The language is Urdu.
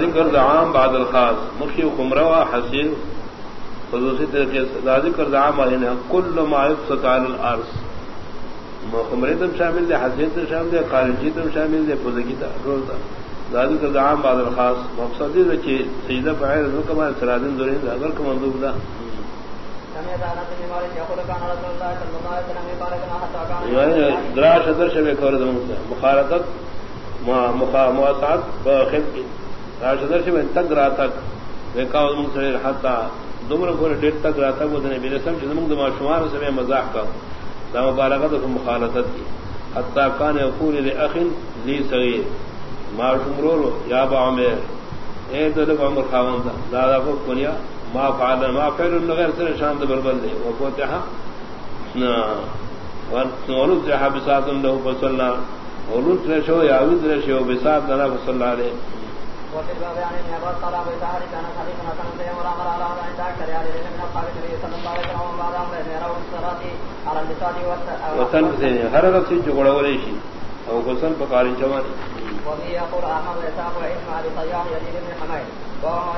ذکر دعام بعد الخاص۔ مخی خمرہ و حسین خصوصی طریقے سے ذکر دعام والے کل ما يفسد على الارض۔ خمرے تم شامل دے حسین تم شامل دے خارجی تم شامل دے پوزگی تا روز دا ذکر دعام بعد الخاص۔ مقصد ہے کہ سجدہ فاعل نو کما سرادن اگر مندوب دا۔ شبے کور دم مخالطت مواسات خد کی۔ راشدر شبے تک رہا تک دیکھا سے حتا دمر کو ڈیٹ تک رہا تک وہ نبی رسم جنم دما شمار سے میں مزاح کا۔ دا مبارکت کو مخالطت کی۔ حتا کان یقول لاخن لی صغیر۔ ما شمرو یا با عمر۔ اے تو عمر خاون دا دادا کو کنیا۔ ما فعل ما فعل غیر سے شان بربل دے۔ وہ کو تھا نا ورن ذهب بسات له فصلى ولد رشو يا ولد رشو بسات له فصلى عليه وفي الباب عن ابن حسن وقت غسل وفي يقول يزيد بن حميد. وهو